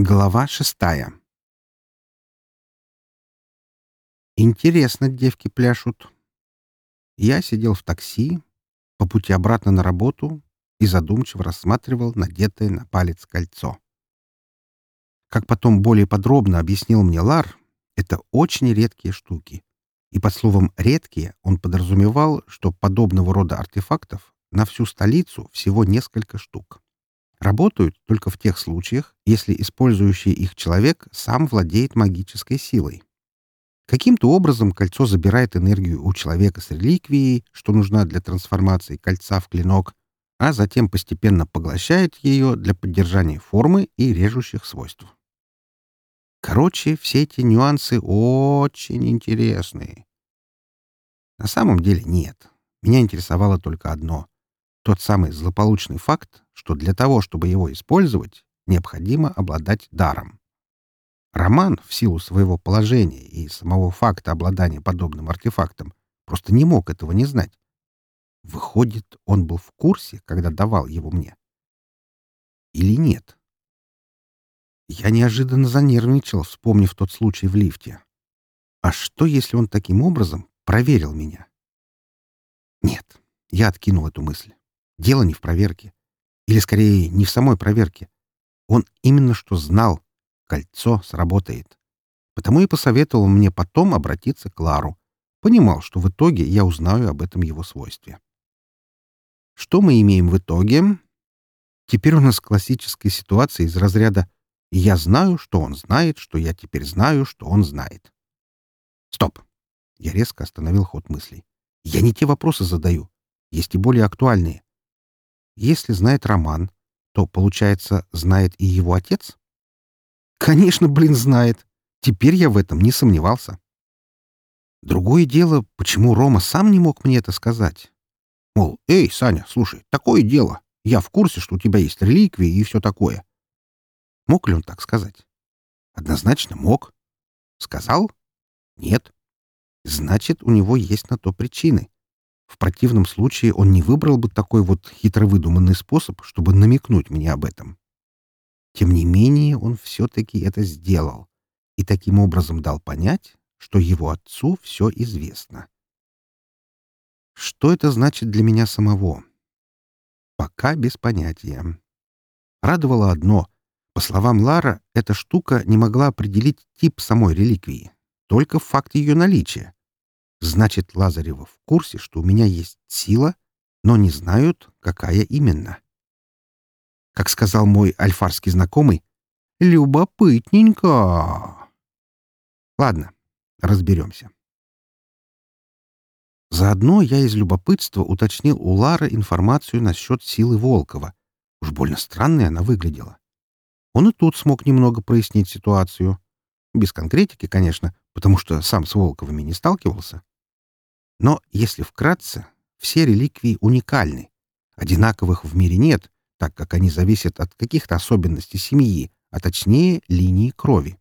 Глава шестая Интересно девки пляшут. Я сидел в такси по пути обратно на работу и задумчиво рассматривал надетое на палец кольцо. Как потом более подробно объяснил мне Лар, это очень редкие штуки. И под словом «редкие» он подразумевал, что подобного рода артефактов на всю столицу всего несколько штук. Работают только в тех случаях, если использующий их человек сам владеет магической силой. Каким-то образом кольцо забирает энергию у человека с реликвией, что нужна для трансформации кольца в клинок, а затем постепенно поглощает ее для поддержания формы и режущих свойств. Короче, все эти нюансы очень интересные. На самом деле нет. Меня интересовало только одно тот самый злополучный факт, что для того, чтобы его использовать, необходимо обладать даром. Роман, в силу своего положения и самого факта обладания подобным артефактом, просто не мог этого не знать. Выходит, он был в курсе, когда давал его мне. Или нет? Я неожиданно занервничал, вспомнив тот случай в лифте. А что, если он таким образом проверил меня? Нет, я откинул эту мысль. Дело не в проверке. Или, скорее, не в самой проверке. Он именно что знал. Кольцо сработает. Потому и посоветовал мне потом обратиться к Лару. Понимал, что в итоге я узнаю об этом его свойстве. Что мы имеем в итоге? Теперь у нас классическая ситуация из разряда «я знаю, что он знает, что я теперь знаю, что он знает». Стоп! Я резко остановил ход мыслей. Я не те вопросы задаю. Есть и более актуальные. Если знает Роман, то, получается, знает и его отец? Конечно, блин, знает. Теперь я в этом не сомневался. Другое дело, почему Рома сам не мог мне это сказать. Мол, эй, Саня, слушай, такое дело. Я в курсе, что у тебя есть реликвии и все такое. Мог ли он так сказать? Однозначно мог. Сказал? Нет. Значит, у него есть на то причины. В противном случае он не выбрал бы такой вот хитро выдуманный способ, чтобы намекнуть мне об этом. Тем не менее, он все-таки это сделал и таким образом дал понять, что его отцу все известно. Что это значит для меня самого? Пока без понятия. Радовало одно. По словам Лара, эта штука не могла определить тип самой реликвии, только факт ее наличия. Значит, Лазарева в курсе, что у меня есть сила, но не знают, какая именно. Как сказал мой альфарский знакомый, «Любопытненько». Ладно, разберемся. Заодно я из любопытства уточнил у Лары информацию насчет силы Волкова. Уж больно странной она выглядела. Он и тут смог немного прояснить ситуацию. Без конкретики, конечно, потому что сам с Волковыми не сталкивался. Но, если вкратце, все реликвии уникальны. Одинаковых в мире нет, так как они зависят от каких-то особенностей семьи, а точнее линии крови.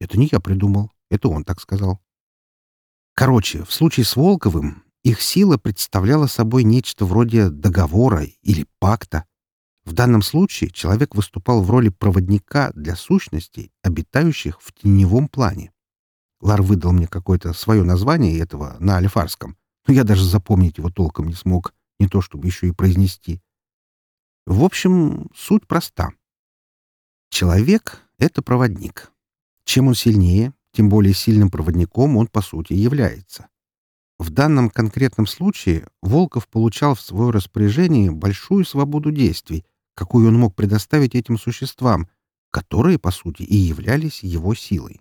Это не я придумал, это он так сказал. Короче, в случае с Волковым их сила представляла собой нечто вроде договора или пакта. В данном случае человек выступал в роли проводника для сущностей, обитающих в теневом плане. Лар выдал мне какое-то свое название этого на альфарском, но я даже запомнить его толком не смог, не то чтобы еще и произнести. В общем, суть проста. Человек — это проводник. Чем он сильнее, тем более сильным проводником он, по сути, является. В данном конкретном случае Волков получал в свое распоряжение большую свободу действий, какую он мог предоставить этим существам, которые, по сути, и являлись его силой.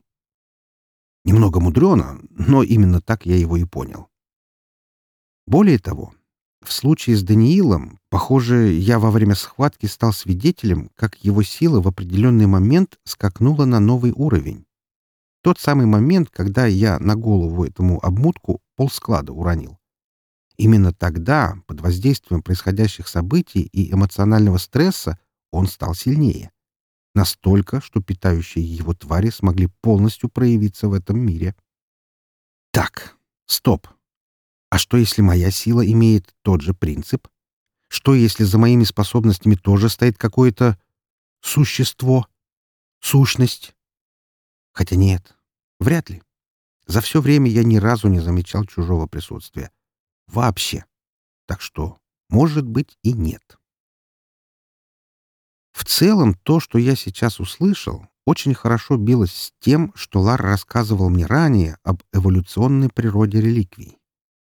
Немного мудрено, но именно так я его и понял. Более того, в случае с Даниилом, похоже, я во время схватки стал свидетелем, как его сила в определенный момент скакнула на новый уровень. Тот самый момент, когда я на голову этому обмутку полсклада уронил. Именно тогда, под воздействием происходящих событий и эмоционального стресса, он стал сильнее. Настолько, что питающие его твари смогли полностью проявиться в этом мире. Так, стоп. А что, если моя сила имеет тот же принцип? Что, если за моими способностями тоже стоит какое-то существо? Сущность. Хотя нет, вряд ли. За все время я ни разу не замечал чужого присутствия. Вообще. Так что, может быть, и нет. В целом, то, что я сейчас услышал, очень хорошо билось с тем, что Лар рассказывал мне ранее об эволюционной природе реликвий.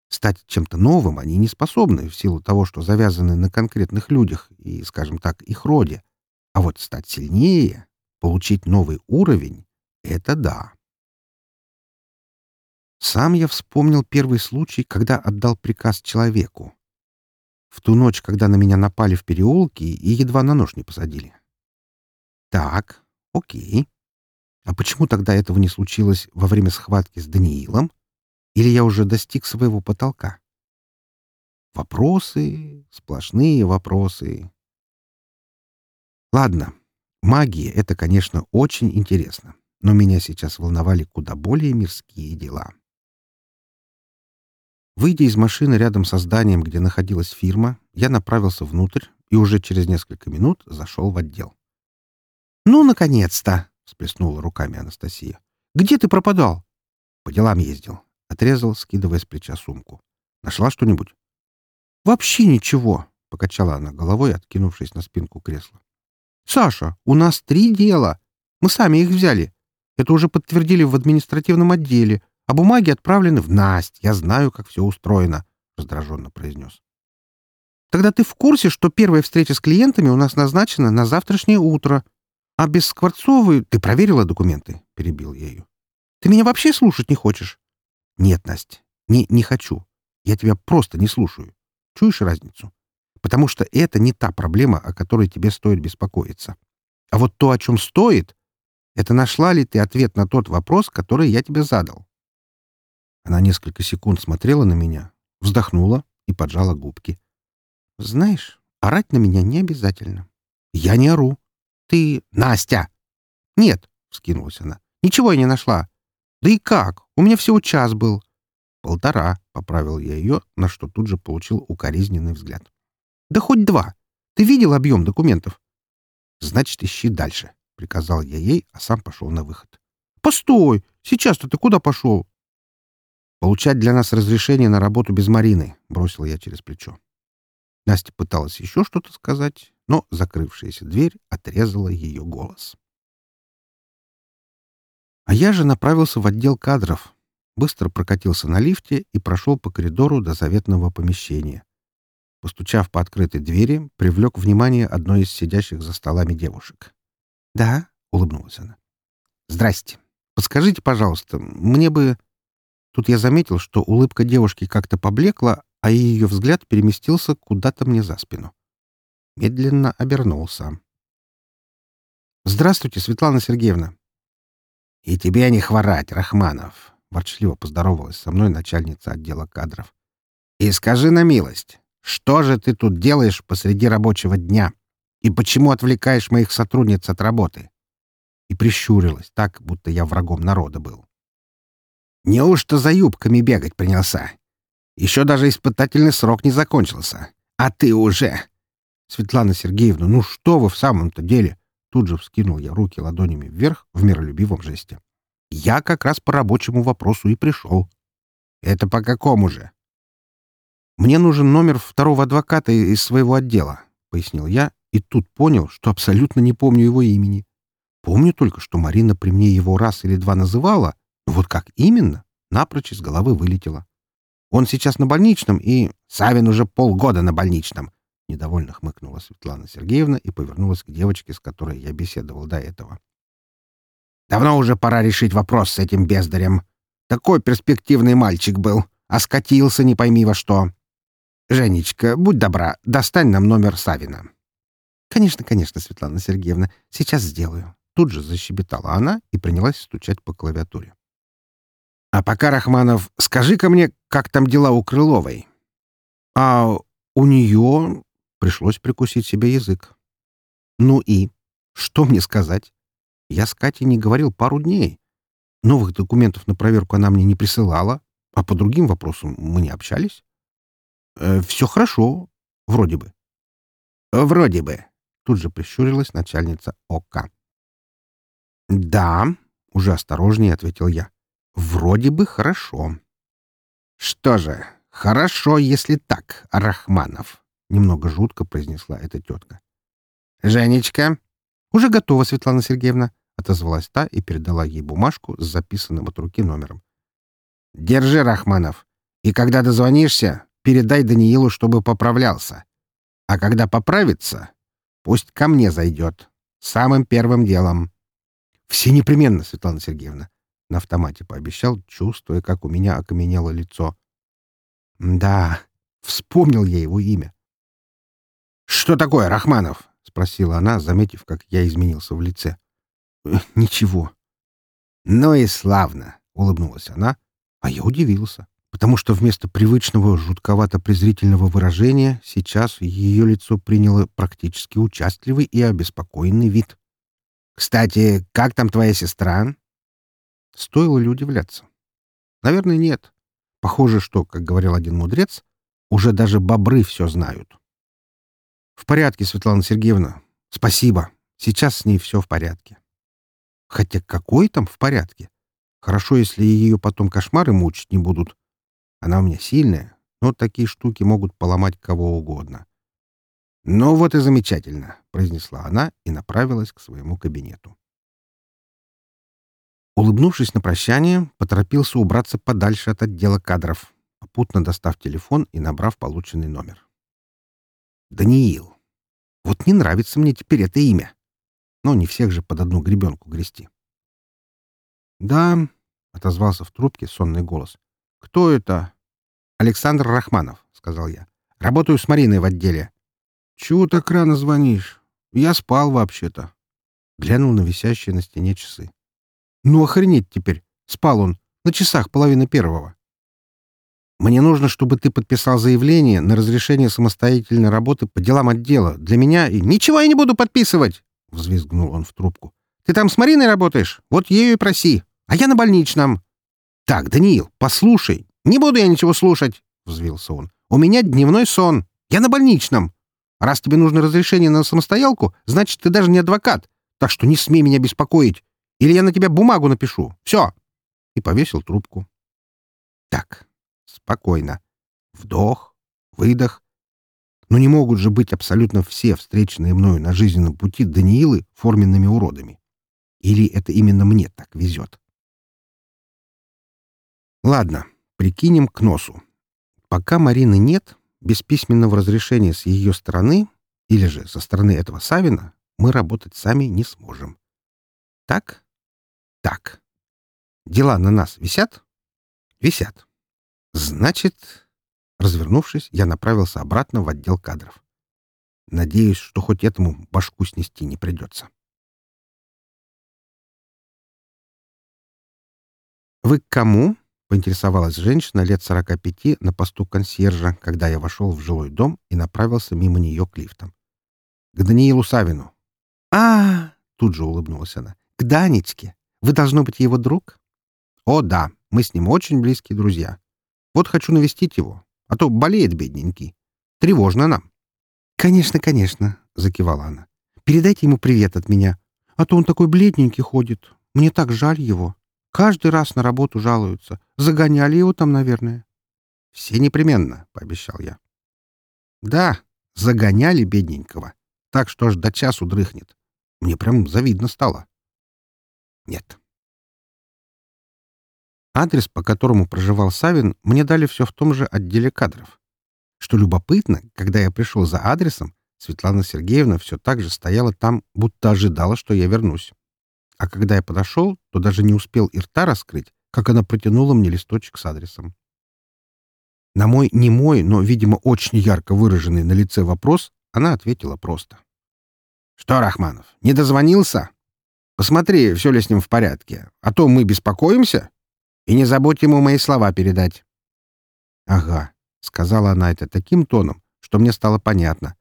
Стать чем-то новым они не способны в силу того, что завязаны на конкретных людях и, скажем так, их роде. А вот стать сильнее, получить новый уровень — это да. Сам я вспомнил первый случай, когда отдал приказ человеку. В ту ночь, когда на меня напали в переулке и едва на нож не посадили. Так, окей. А почему тогда этого не случилось во время схватки с Даниилом? Или я уже достиг своего потолка? Вопросы, сплошные вопросы. Ладно, магия — это, конечно, очень интересно, но меня сейчас волновали куда более мирские дела. Выйдя из машины рядом со зданием, где находилась фирма, я направился внутрь и уже через несколько минут зашел в отдел. «Ну, наконец-то!» — всплеснула руками Анастасия. «Где ты пропадал?» «По делам ездил. Отрезал, скидывая с плеча сумку. «Нашла что-нибудь?» «Вообще ничего», — покачала она головой, откинувшись на спинку кресла. «Саша, у нас три дела. Мы сами их взяли. Это уже подтвердили в административном отделе, а бумаги отправлены в Насть. Я знаю, как все устроено», — раздраженно произнес. «Тогда ты в курсе, что первая встреча с клиентами у нас назначена на завтрашнее утро. А без Скворцовой... Ты проверила документы?» — перебил я ее. «Ты меня вообще слушать не хочешь?» Нет, Настя, не, не хочу. Я тебя просто не слушаю. Чуешь разницу? Потому что это не та проблема, о которой тебе стоит беспокоиться. А вот то, о чем стоит, это нашла ли ты ответ на тот вопрос, который я тебе задал. Она несколько секунд смотрела на меня, вздохнула и поджала губки. Знаешь, орать на меня не обязательно. Я не ору. Ты... Настя! Нет, — вскинулась она. Ничего я не нашла. «Да и как? У меня всего час был». «Полтора», — поправил я ее, на что тут же получил укоризненный взгляд. «Да хоть два. Ты видел объем документов?» «Значит, ищи дальше», — приказал я ей, а сам пошел на выход. «Постой! Сейчас-то ты куда пошел?» «Получать для нас разрешение на работу без Марины», — бросил я через плечо. Настя пыталась еще что-то сказать, но закрывшаяся дверь отрезала ее голос. А я же направился в отдел кадров, быстро прокатился на лифте и прошел по коридору до заветного помещения. Постучав по открытой двери, привлек внимание одной из сидящих за столами девушек. «Да?» — улыбнулась она. «Здрасте. Подскажите, пожалуйста, мне бы...» Тут я заметил, что улыбка девушки как-то поблекла, а ее взгляд переместился куда-то мне за спину. Медленно обернулся. «Здравствуйте, Светлана Сергеевна. «И тебе не хворать, Рахманов!» — ворчливо поздоровалась со мной начальница отдела кадров. «И скажи на милость, что же ты тут делаешь посреди рабочего дня? И почему отвлекаешь моих сотрудниц от работы?» И прищурилась так, будто я врагом народа был. «Неужто за юбками бегать принялся? Еще даже испытательный срок не закончился. А ты уже...» «Светлана Сергеевна, ну что вы в самом-то деле? Тут же вскинул я руки ладонями вверх в миролюбивом жесте. «Я как раз по рабочему вопросу и пришел». «Это по какому же?» «Мне нужен номер второго адвоката из своего отдела», — пояснил я, и тут понял, что абсолютно не помню его имени. Помню только, что Марина при мне его раз или два называла, вот как именно, напрочь из головы вылетело. Он сейчас на больничном, и Савин уже полгода на больничном. Недовольно хмыкнула Светлана Сергеевна и повернулась к девочке, с которой я беседовал до этого. «Давно уже пора решить вопрос с этим бездарем. Такой перспективный мальчик был, а скатился не пойми во что. Женечка, будь добра, достань нам номер Савина». «Конечно, конечно, Светлана Сергеевна, сейчас сделаю». Тут же защебетала она и принялась стучать по клавиатуре. «А пока, Рахманов, скажи-ка мне, как там дела у Крыловой?» «А у нее Пришлось прикусить себе язык. Ну и? Что мне сказать? Я с Катей не говорил пару дней. Новых документов на проверку она мне не присылала, а по другим вопросам мы не общались. Э, все хорошо, вроде бы. Вроде бы. Тут же прищурилась начальница ОК. «Да», — уже осторожнее ответил я. «Вроде бы хорошо». «Что же, хорошо, если так, Рахманов», — немного жутко произнесла эта тетка. «Женечка?» «Уже готова, Светлана Сергеевна», — отозвалась та и передала ей бумажку с записанным от руки номером. «Держи, Рахманов, и когда дозвонишься, передай Даниилу, чтобы поправлялся. А когда поправится, пусть ко мне зайдет. Самым первым делом». «Все непременно, Светлана Сергеевна», — на автомате пообещал, чувствуя, как у меня окаменело лицо. «Да, вспомнил я его имя». «Что такое, Рахманов?» — спросила она, заметив, как я изменился в лице. «Э, «Ничего». «Ну и славно», — улыбнулась она, а я удивился, потому что вместо привычного жутковато-презрительного выражения сейчас ее лицо приняло практически участливый и обеспокоенный вид. «Кстати, как там твоя сестра?» Стоило ли удивляться? Наверное, нет. Похоже, что, как говорил один мудрец, уже даже бобры все знают. «В порядке, Светлана Сергеевна. Спасибо. Сейчас с ней все в порядке». Хотя какой там в порядке? Хорошо, если ее потом кошмары мучить не будут. Она у меня сильная, но такие штуки могут поломать кого угодно. «Ну вот и замечательно», — произнесла она и направилась к своему кабинету. Улыбнувшись на прощание, поторопился убраться подальше от отдела кадров, попутно достав телефон и набрав полученный номер. «Даниил. Вот не нравится мне теперь это имя. Но не всех же под одну гребенку грести». «Да», — отозвался в трубке сонный голос. «Кто это?» «Александр Рахманов», — сказал я. «Работаю с Мариной в отделе. «Чего так рано звонишь? Я спал вообще-то». Глянул на висящие на стене часы. «Ну, охренеть теперь! Спал он. На часах половины первого». «Мне нужно, чтобы ты подписал заявление на разрешение самостоятельной работы по делам отдела. Для меня и...» «Ничего я не буду подписывать!» — взвизгнул он в трубку. «Ты там с Мариной работаешь? Вот ею и проси. А я на больничном». «Так, Даниил, послушай. Не буду я ничего слушать!» — взвился он. «У меня дневной сон. Я на больничном. Раз тебе нужно разрешение на самостоялку, значит, ты даже не адвокат. Так что не смей меня беспокоить. Или я на тебя бумагу напишу. Все!» И повесил трубку. «Так, спокойно. Вдох, выдох. Но не могут же быть абсолютно все встреченные мною на жизненном пути Даниилы форменными уродами. Или это именно мне так везет? Ладно, прикинем к носу. Пока Марины нет, без письменного разрешения с ее стороны или же со стороны этого Савина мы работать сами не сможем. Так? Так. Дела на нас висят? Висят. Значит, развернувшись, я направился обратно в отдел кадров. Надеюсь, что хоть этому башку снести не придется. «Вы к кому?» Поинтересовалась женщина лет сорока пяти на посту консьержа, когда я вошел в жилой дом и направился мимо нее к лифтам. «К Даниилу Савину». А, -а, -а тут же улыбнулась она. «К Данечке. Вы, должно быть, его друг?» «О, да, мы с ним очень близкие друзья. Вот хочу навестить его, а то болеет бедненький. Тревожно нам». «Конечно, конечно», — закивала она. «Передайте ему привет от меня, а то он такой бледненький ходит. Мне так жаль его». Каждый раз на работу жалуются. Загоняли его там, наверное. — Все непременно, — пообещал я. — Да, загоняли бедненького. Так что аж до часу дрыхнет. Мне прям завидно стало. Нет. Адрес, по которому проживал Савин, мне дали все в том же отделе кадров. Что любопытно, когда я пришел за адресом, Светлана Сергеевна все так же стояла там, будто ожидала, что я вернусь. А когда я подошел, то даже не успел и рта раскрыть, как она протянула мне листочек с адресом. На мой не мой, но, видимо, очень ярко выраженный на лице вопрос она ответила просто. «Что, Рахманов, не дозвонился? Посмотри, все ли с ним в порядке, а то мы беспокоимся. И не забудь ему мои слова передать». «Ага», — сказала она это таким тоном, что мне стало понятно.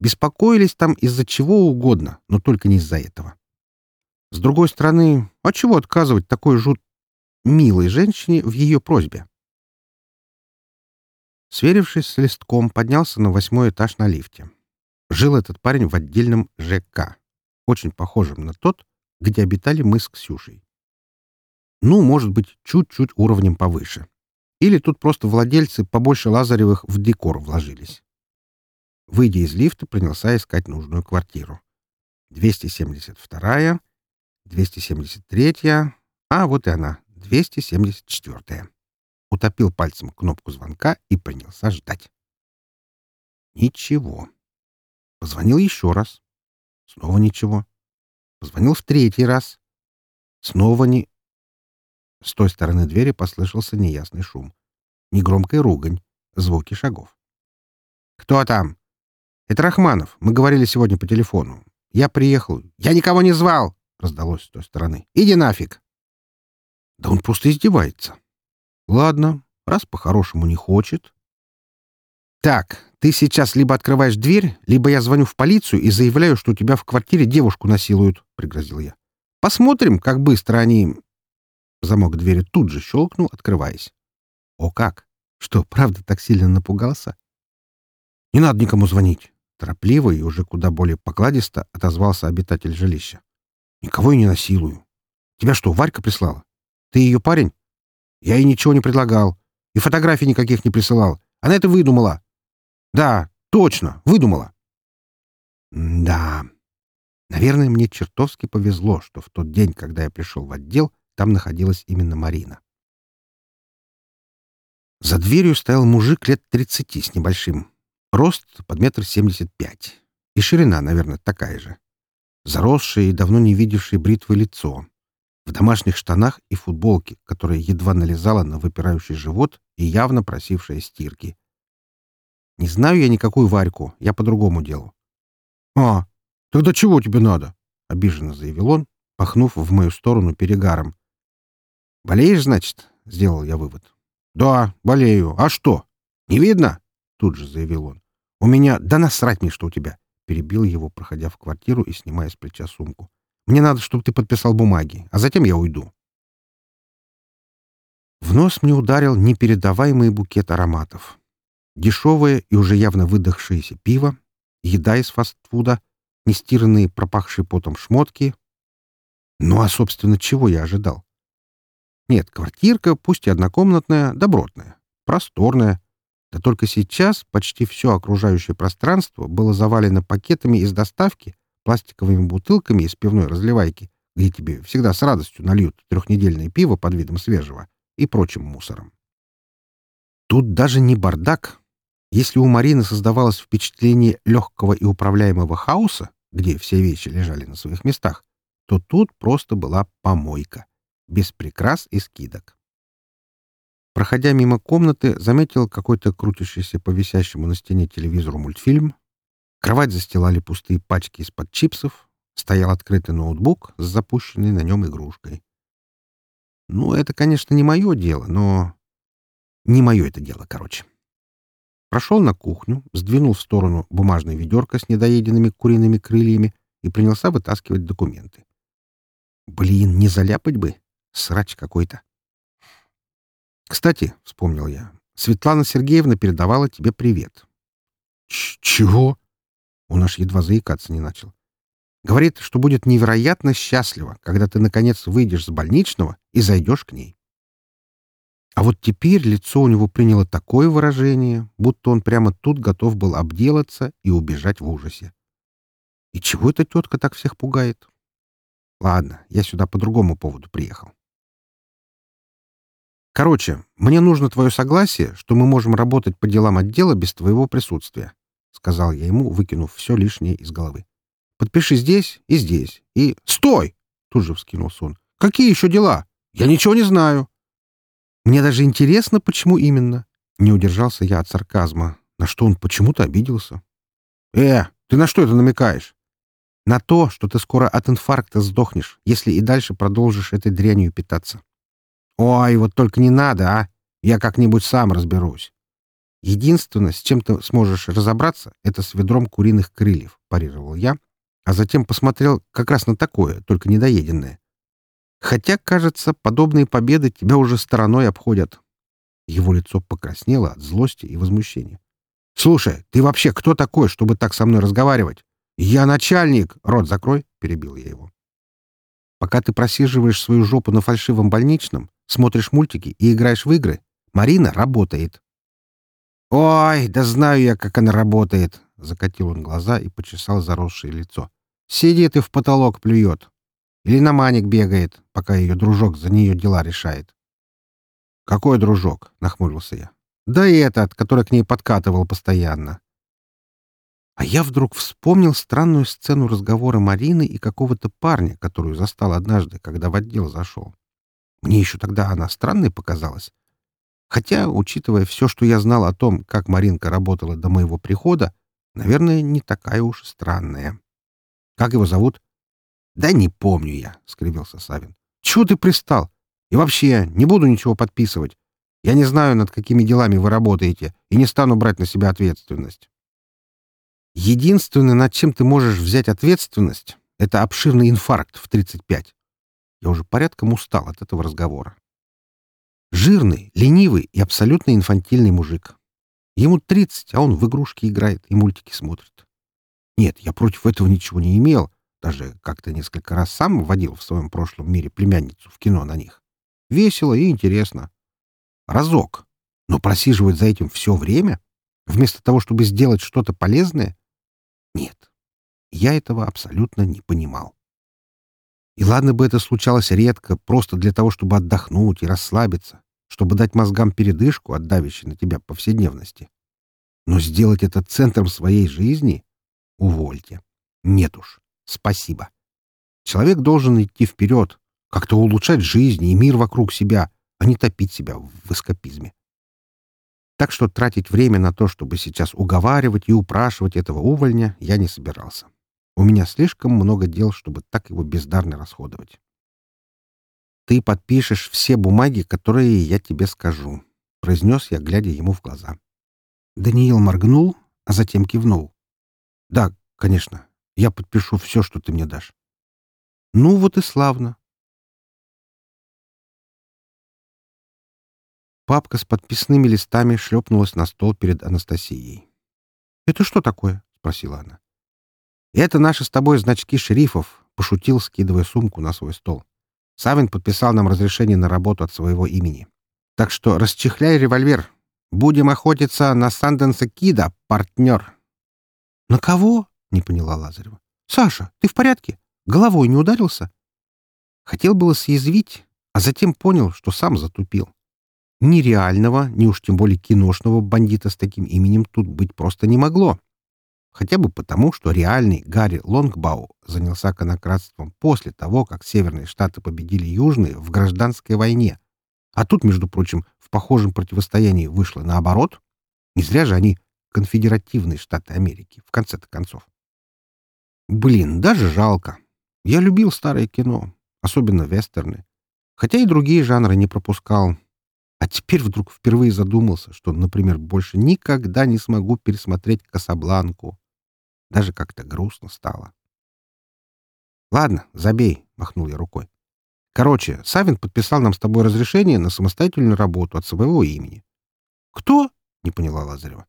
Беспокоились там из-за чего угодно, но только не из-за этого. С другой стороны, а чего отказывать такой жут... милой женщине в ее просьбе? Сверившись с листком, поднялся на восьмой этаж на лифте. Жил этот парень в отдельном ЖК, очень похожем на тот, где обитали мы с Ксюшей. Ну, может быть, чуть-чуть уровнем повыше. Или тут просто владельцы побольше Лазаревых в декор вложились. Выйдя из лифта, принялся искать нужную квартиру. 272-я, 273-я, а вот и она, 274-я. Утопил пальцем кнопку звонка и принялся ждать. Ничего. Позвонил еще раз. Снова ничего. Позвонил в третий раз. Снова не... С той стороны двери послышался неясный шум. Негромкая ругань. Звуки шагов. «Кто там?» «Это Рахманов. Мы говорили сегодня по телефону. Я приехал. Я никого не звал!» — раздалось с той стороны. «Иди нафиг!» «Да он просто издевается». «Ладно, раз по-хорошему не хочет». «Так, ты сейчас либо открываешь дверь, либо я звоню в полицию и заявляю, что у тебя в квартире девушку насилуют», — пригрозил я. «Посмотрим, как быстро они...» Замок двери тут же щелкнул, открываясь. О как! Что, правда так сильно напугался? Не надо никому звонить. Торопливо и уже куда более покладисто отозвался обитатель жилища. Никого я не насилую. Тебя что, Варька прислала? Ты ее парень? Я ей ничего не предлагал. И фотографий никаких не присылал. Она это выдумала. Да, точно, выдумала. да. Наверное, мне чертовски повезло, что в тот день, когда я пришел в отдел, там находилась именно Марина. За дверью стоял мужик лет тридцати с небольшим. Рост под метр семьдесят пять. И ширина, наверное, такая же. Заросшее и давно не видевшее бритвы лицо. В домашних штанах и футболке, которая едва налезала на выпирающий живот и явно просившая стирки. Не знаю я никакую Варьку, я по другому делу. — А, тогда чего тебе надо? — обиженно заявил он, пахнув в мою сторону перегаром. — Болеешь, значит? — сделал я вывод. — Да, болею. А что? Не видно? — тут же заявил он. — У меня... Да насрать мне, что у тебя! — перебил его, проходя в квартиру и снимая с плеча сумку. — Мне надо, чтобы ты подписал бумаги, а затем я уйду. В нос мне ударил непередаваемый букет ароматов. Дешевое и уже явно выдохшееся пиво, еда из фастфуда, нестиранные пропахшие потом шмотки. Ну а, собственно, чего я ожидал? Нет, квартирка, пусть и однокомнатная, добротная, просторная. Да только сейчас почти все окружающее пространство было завалено пакетами из доставки, пластиковыми бутылками из пивной разливайки, где тебе всегда с радостью нальют трехнедельное пиво под видом свежего, и прочим мусором. Тут даже не бардак. Если у Марины создавалось впечатление легкого и управляемого хаоса, где все вещи лежали на своих местах, то тут просто была помойка без прикрас и скидок. Проходя мимо комнаты, заметил какой-то крутящийся по висящему на стене телевизору мультфильм. Кровать застилали пустые пачки из-под чипсов. Стоял открытый ноутбук с запущенной на нем игрушкой. Ну, это, конечно, не мое дело, но... Не мое это дело, короче. Прошел на кухню, сдвинул в сторону бумажное ведерко с недоеденными куриными крыльями и принялся вытаскивать документы. Блин, не заляпать бы. Срач какой-то. Кстати, — вспомнил я, — Светлана Сергеевна передавала тебе привет. Ч Чего? Он аж едва заикаться не начал. Говорит, что будет невероятно счастлива, когда ты, наконец, выйдешь с больничного и зайдешь к ней. А вот теперь лицо у него приняло такое выражение, будто он прямо тут готов был обделаться и убежать в ужасе. И чего эта тетка так всех пугает? Ладно, я сюда по другому поводу приехал. Короче, мне нужно твое согласие, что мы можем работать по делам отдела без твоего присутствия, — сказал я ему, выкинув все лишнее из головы. Подпиши здесь и здесь. И... Стой! Тут же вскинулся он. Какие еще дела? Я ничего не знаю. Мне даже интересно, почему именно. Не удержался я от сарказма, на что он почему-то обиделся. Э, ты на что это намекаешь? На то, что ты скоро от инфаркта сдохнешь, если и дальше продолжишь этой дрянью питаться. «Ой, вот только не надо, а! Я как-нибудь сам разберусь. Единственное, с чем ты сможешь разобраться, это с ведром куриных крыльев», — парировал я, а затем посмотрел как раз на такое, только недоеденное. «Хотя, кажется, подобные победы тебя уже стороной обходят». Его лицо покраснело от злости и возмущения. «Слушай, ты вообще кто такой, чтобы так со мной разговаривать? Я начальник!» «Рот закрой!» — перебил я его. Пока ты просиживаешь свою жопу на фальшивом больничном, смотришь мультики и играешь в игры, Марина работает. «Ой, да знаю я, как она работает!» — закатил он глаза и почесал заросшее лицо. «Сидит и в потолок плюет. Или на маник бегает, пока ее дружок за нее дела решает». «Какой дружок?» — нахмурился я. «Да и этот, который к ней подкатывал постоянно. А я вдруг вспомнил странную сцену разговора Марины и какого-то парня, которую застал однажды, когда в отдел зашел. Мне еще тогда она странной показалась. Хотя, учитывая все, что я знал о том, как Маринка работала до моего прихода, наверное, не такая уж странная. «Как его зовут?» «Да не помню я», — скривился Савин. «Чего ты пристал? И вообще, не буду ничего подписывать. Я не знаю, над какими делами вы работаете, и не стану брать на себя ответственность». Единственное, над чем ты можешь взять ответственность, это обширный инфаркт в 35. Я уже порядком устал от этого разговора. Жирный, ленивый и абсолютно инфантильный мужик. Ему 30, а он в игрушки играет и мультики смотрит. Нет, я против этого ничего не имел. Даже как-то несколько раз сам водил в своем прошлом мире племянницу в кино на них. Весело и интересно. Разок. Но просиживать за этим все время, вместо того, чтобы сделать что-то полезное, нет, я этого абсолютно не понимал. И ладно бы это случалось редко, просто для того, чтобы отдохнуть и расслабиться, чтобы дать мозгам передышку от давящей на тебя повседневности. Но сделать это центром своей жизни — увольте. Нет уж. Спасибо. Человек должен идти вперед, как-то улучшать жизнь и мир вокруг себя, а не топить себя в эскапизме. Так что тратить время на то, чтобы сейчас уговаривать и упрашивать этого увольня, я не собирался. У меня слишком много дел, чтобы так его бездарно расходовать. «Ты подпишешь все бумаги, которые я тебе скажу», — произнес я, глядя ему в глаза. Даниил моргнул, а затем кивнул. «Да, конечно. Я подпишу все, что ты мне дашь». «Ну вот и славно. Папка с подписными листами шлепнулась на стол перед Анастасией. «Это что такое?» — спросила она. «Это наши с тобой значки шерифов», — пошутил, скидывая сумку на свой стол. «Савин подписал нам разрешение на работу от своего имени. Так что расчехляй револьвер. Будем охотиться на Санденса Кида, партнер». «На кого?» — не поняла Лазарева. «Саша, ты в порядке? Головой не ударился?» Хотел было съязвить, а затем понял, что сам затупил. Ни реального, ни уж тем более киношного бандита с таким именем тут быть просто не могло. Хотя бы потому, что реальный Гарри Лонгбау занялся конократством после того, как Северные Штаты победили Южные в гражданской войне. А тут, между прочим, в похожем противостоянии вышло наоборот. Не зря же они конфедеративные Штаты Америки, в конце-то концов. Блин, даже жалко. Я любил старое кино, особенно вестерны. Хотя и другие жанры не пропускал, а теперь вдруг впервые задумался, что, например, больше никогда не смогу пересмотреть «Касабланку». Даже как-то грустно стало. «Ладно, забей», — махнул я рукой. «Короче, Савин подписал нам с тобой разрешение на самостоятельную работу от своего имени». «Кто?» — не поняла Лазарева.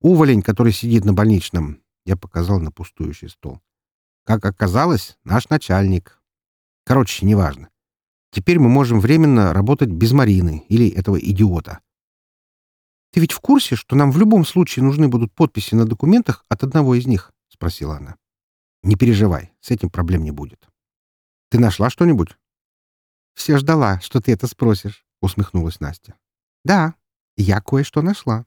«Уволень, который сидит на больничном», — я показал на пустующий стол. «Как оказалось, наш начальник. Короче, неважно. Теперь мы можем временно работать без Марины или этого идиота. «Ты ведь в курсе, что нам в любом случае нужны будут подписи на документах от одного из них?» — спросила она. «Не переживай, с этим проблем не будет. Ты нашла что-нибудь?» «Все ждала, что ты это спросишь», — усмехнулась Настя. «Да, я кое-что нашла».